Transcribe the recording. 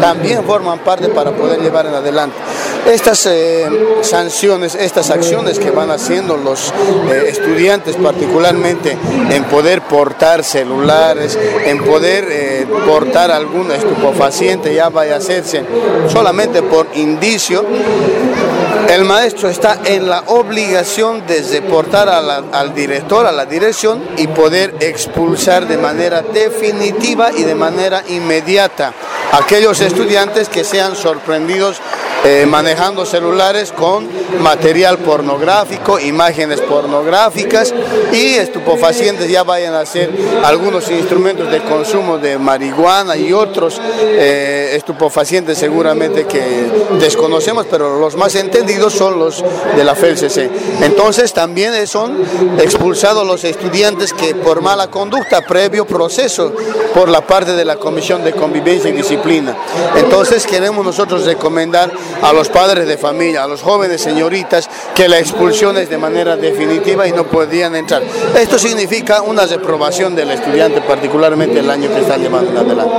también forman parte para poder llevar en adelante. Estas eh, sanciones, estas acciones que van haciendo los eh, estudiantes, particularmente en poder portar celulares, en poder eh, portar algún estupefaciente, ya vaya a hacerse solamente por indicio, el maestro está en la obligación de reportar al director, a la dirección y poder expulsar de manera definitiva y de manera inmediata aquellos estudiantes que sean sorprendidos eh, manejando celulares con material pornográfico, imágenes pornográficas y estupefacientes ya vayan a ser algunos instrumentos de consumo de marihuana y otros eh, estupefacientes seguramente que desconocemos, pero los más entendidos son los de la FELCC. Entonces también son expulsados los estudiantes que por mala conducta, previo proceso por la parte de la Comisión de Convivencia y Disciplina. Entonces queremos nosotros recomendar a los padres de familia, a los jóvenes señoritas, que la expulsión es de manera definitiva y no podían entrar. Esto significa una reprobación del estudiante, particularmente el año que están llevando adelante.